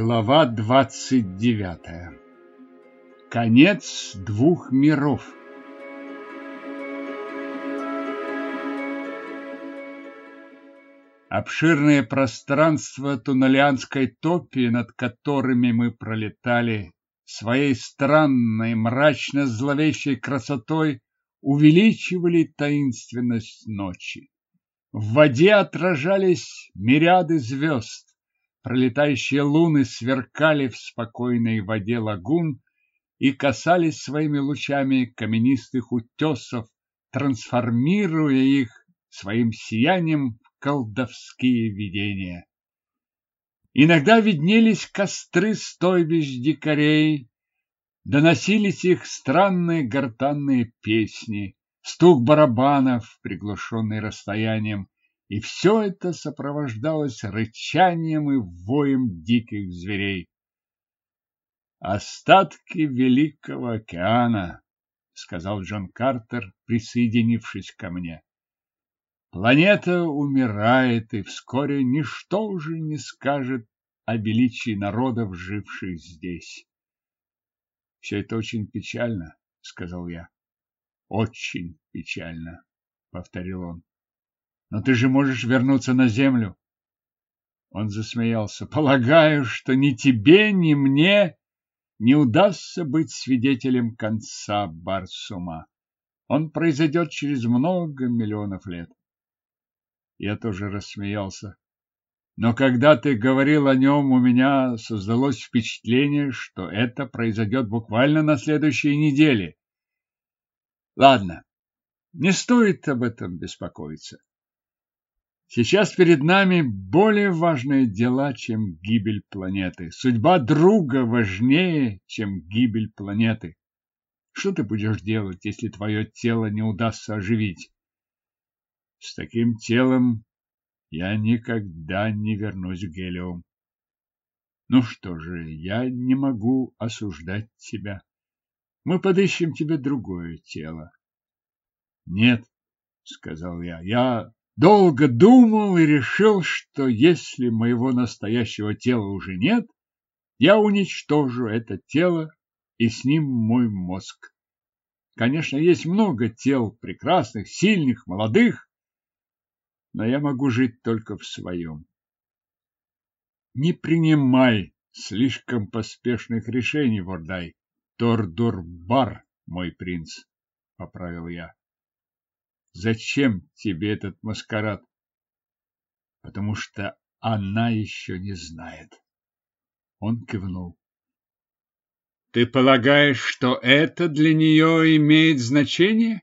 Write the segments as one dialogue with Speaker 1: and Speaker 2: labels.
Speaker 1: Глава двадцать девятая. Конец двух миров. Обширное пространство Туналианской топи, над которыми мы пролетали, своей странной, мрачно-зловещей красотой увеличивали таинственность ночи. В воде отражались мириады звезд, Пролетающие луны сверкали в спокойной воде лагун и касались своими лучами каменистых утесов, трансформируя их своим сиянием в колдовские видения. Иногда виднелись костры стойбищ дикарей, доносились их странные гортанные песни, стук барабанов, приглушенный расстоянием, и все это сопровождалось рычанием и воем диких зверей. «Остатки Великого океана», — сказал Джон Картер, присоединившись ко мне. «Планета умирает, и вскоре ничто уже не скажет о величии народов, живших здесь». «Все это очень печально», — сказал я. «Очень печально», — повторил он. Но ты же можешь вернуться на землю. Он засмеялся. Полагаю, что ни тебе, ни мне не удастся быть свидетелем конца Барсума. Он произойдет через много миллионов лет. Я тоже рассмеялся. Но когда ты говорил о нем, у меня создалось впечатление, что это произойдет буквально на следующей неделе. Ладно, не стоит об этом беспокоиться. Сейчас перед нами более важные дела, чем гибель планеты. Судьба друга важнее, чем гибель планеты. Что ты будешь делать, если твое тело не удастся оживить? С таким телом я никогда не вернусь к Гелиум. Ну что же, я не могу осуждать тебя. Мы подыщем тебе другое тело. Нет, сказал я, я Долго думал и решил, что если моего настоящего тела уже нет, я уничтожу это тело и с ним мой мозг. Конечно, есть много тел, прекрасных, сильных, молодых, но я могу жить только в своем. Не принимай слишком поспешных решений, Вордай. Тордурбар, мой принц, — поправил я. Зачем тебе этот маскарад? Потому что она еще не знает. Он кивнул. Ты полагаешь, что это для нее имеет значение?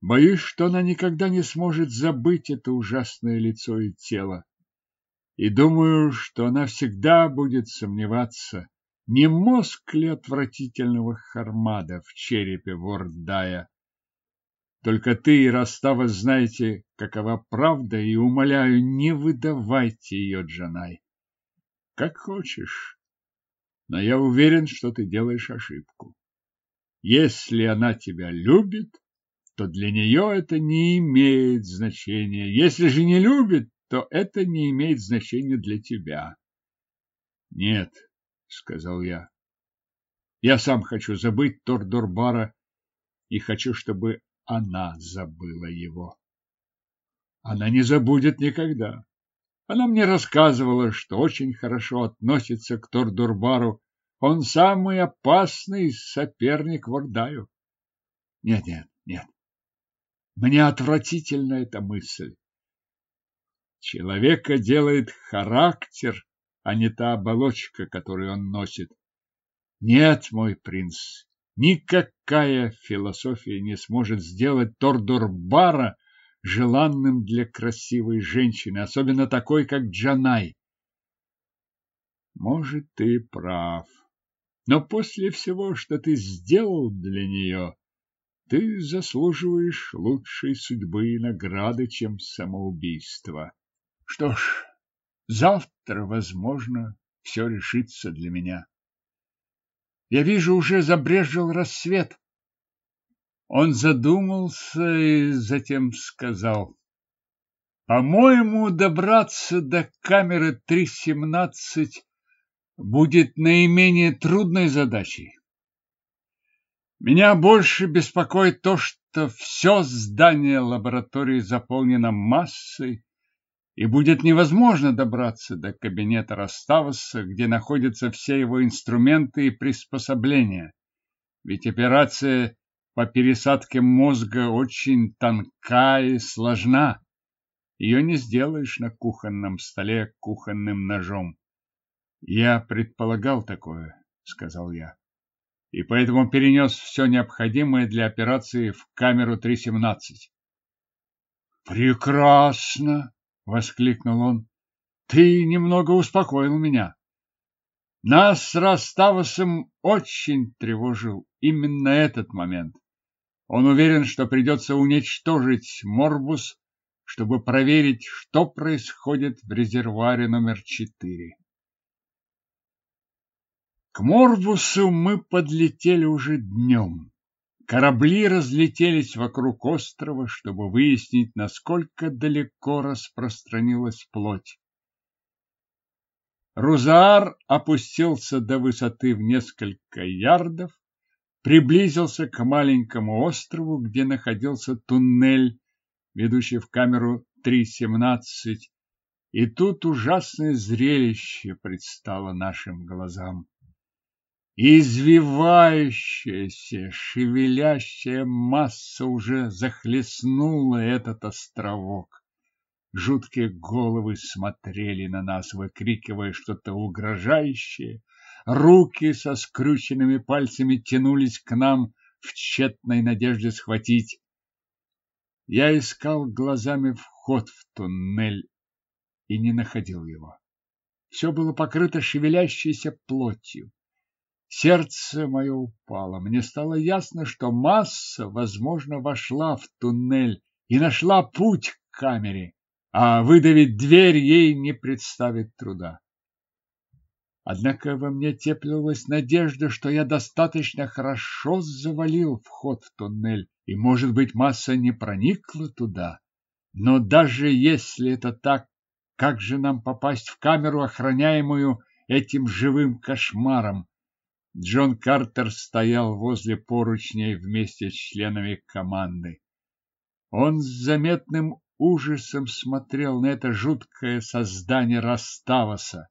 Speaker 1: Боюсь, что она никогда не сможет забыть это ужасное лицо и тело. И думаю, что она всегда будет сомневаться, не мозг ли отвратительного Хармада в черепе Вордая, только ты и Растава знаете, какова правда, и, умоляю, не выдавайте ее, Джанай. Как хочешь, но я уверен, что ты делаешь ошибку. Если она тебя любит, то для нее это не имеет значения. Если же не любит, то это не имеет значения для тебя. Нет, сказал я. Я сам хочу забыть Тордорбара и хочу, чтобы она забыла его. Она не забудет никогда. Она мне рассказывала, что очень хорошо относится к Тордурбару. Он самый опасный соперник Вардаю. Нет, нет, нет. Мне отвратительна эта мысль. Человека делает характер, а не та оболочка, которую он носит. Нет, мой принц, Никакая философия не сможет сделать Тордорбара желанным для красивой женщины, особенно такой, как Джанай. Может, ты прав. Но после всего, что ты сделал для нее, ты заслуживаешь лучшей судьбы и награды, чем самоубийство. Что ж, завтра, возможно, все решится для меня. Я вижу, уже забрежил рассвет. Он задумался и затем сказал. По-моему, добраться до камеры 317 будет наименее трудной задачей. Меня больше беспокоит то, что все здание лаборатории заполнено массой, и будет невозможно добраться до кабинета Раставаса, где находятся все его инструменты и приспособления. Ведь операция по пересадке мозга очень тонка и сложна. Ее не сделаешь на кухонном столе кухонным ножом. Я предполагал такое, сказал я, и поэтому перенес все необходимое для операции в камеру 317. Прекрасно, воскликнул он. Ты немного успокоил меня. Нас с Раставосом очень тревожил именно этот момент. Он уверен, что придется уничтожить Морбус, чтобы проверить, что происходит в резервуаре номер четыре. К Морбусу мы подлетели уже днем. Корабли разлетелись вокруг острова, чтобы выяснить, насколько далеко распространилась плоть. Рузаар опустился до высоты в несколько ярдов, приблизился к маленькому острову, где находился туннель, ведущий в камеру 3.17, и тут ужасное зрелище предстало нашим глазам. Извивающаяся, шевелящая масса уже захлестнула этот островок. Жуткие головы смотрели на нас, выкрикивая что-то угрожающее. Руки со скрюченными пальцами тянулись к нам в тщетной надежде схватить. Я искал глазами вход в туннель и не находил его. Все было покрыто шевелящейся плотью. Сердце мое упало. Мне стало ясно, что масса, возможно, вошла в туннель и нашла путь к камере, а выдавить дверь ей не представит труда. Однако во мне теплилась надежда, что я достаточно хорошо завалил вход в туннель, и, может быть, масса не проникла туда. Но даже если это так, как же нам попасть в камеру, охраняемую этим живым кошмаром? Джон Картер стоял возле поручней вместе с членами команды. Он с заметным ужасом смотрел на это жуткое создание Раставаса.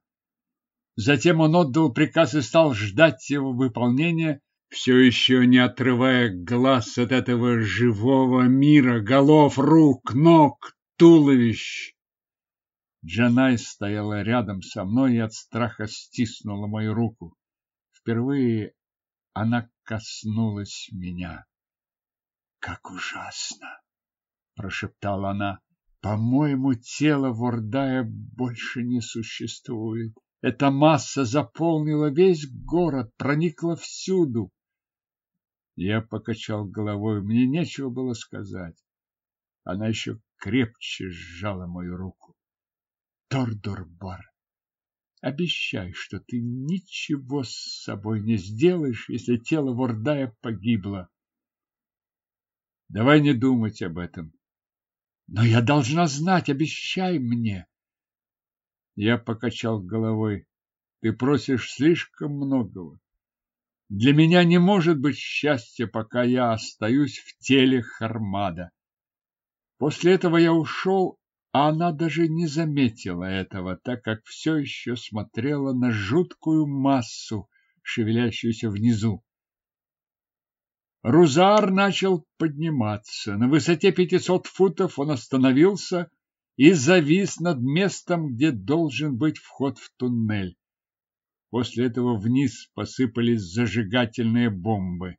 Speaker 1: Затем он отдал приказ и стал ждать его выполнения, все еще не отрывая глаз от этого живого мира, голов, рук, ног, туловищ. Джанай стояла рядом со мной и от страха стиснула мою руку. Впервые она коснулась меня. Как ужасно, прошептала она. По-моему, тело Вордая больше не существует. Эта масса заполнила весь город, проникла всюду. Я покачал головой, мне нечего было сказать. Она еще крепче сжала мою руку. Тордорбар, Обещай, что ты ничего с собой не сделаешь, если тело Вордая погибло. Давай не думать об этом. Но я должна знать, обещай мне. Я покачал головой. Ты просишь слишком многого. Для меня не может быть счастья, пока я остаюсь в теле Хармада. После этого я ушел а она даже не заметила этого, так как все еще смотрела на жуткую массу, шевелящуюся внизу. Рузар начал подниматься. На высоте пятисот футов он остановился и завис над местом, где должен быть вход в туннель. После этого вниз посыпались зажигательные бомбы.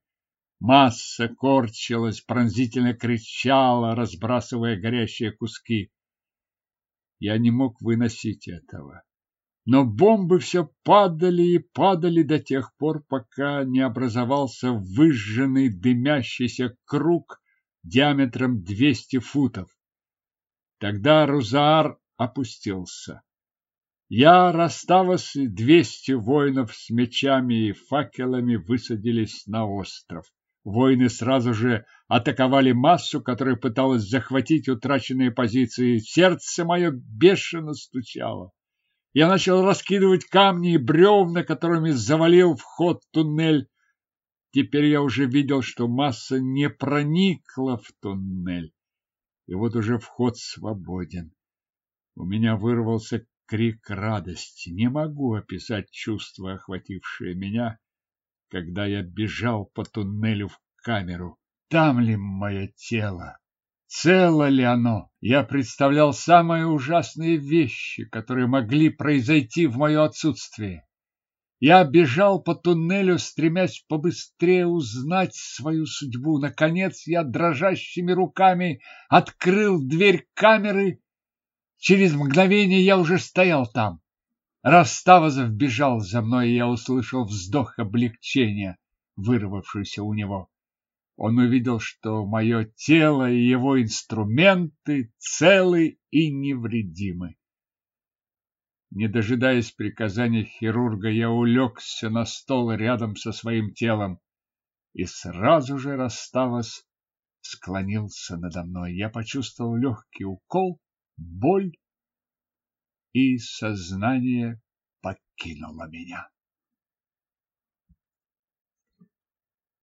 Speaker 1: Масса корчилась, пронзительно кричала, разбрасывая горящие куски. Я не мог выносить этого. Но бомбы все падали и падали до тех пор, пока не образовался выжженный дымящийся круг диаметром 200 футов. Тогда Рузаар опустился. Я, Раставос и двести воинов с мечами и факелами высадились на остров. Воины сразу же атаковали массу, которая пыталась захватить утраченные позиции. Сердце мое бешено стучало. Я начал раскидывать камни и бревна, которыми завалил вход в туннель. Теперь я уже видел, что масса не проникла в туннель. И вот уже вход свободен. У меня вырвался крик радости. Не могу описать чувство, охватившее меня, когда я бежал по туннелю в камеру. Там ли мое тело? Цело ли оно? Я представлял самые ужасные вещи, которые могли произойти в мое отсутствие. Я бежал по туннелю, стремясь побыстрее узнать свою судьбу. Наконец я дрожащими руками открыл дверь камеры. Через мгновение я уже стоял там. Раставозов бежал за мной, и я услышал вздох облегчения, вырвавшийся у него. Он увидел, что мое тело и его инструменты целы и невредимы. Не дожидаясь приказания хирурга, я улегся на стол рядом со своим телом, и сразу же, расставас, склонился надо мной. Я почувствовал легкий укол, боль, и сознание покинуло меня.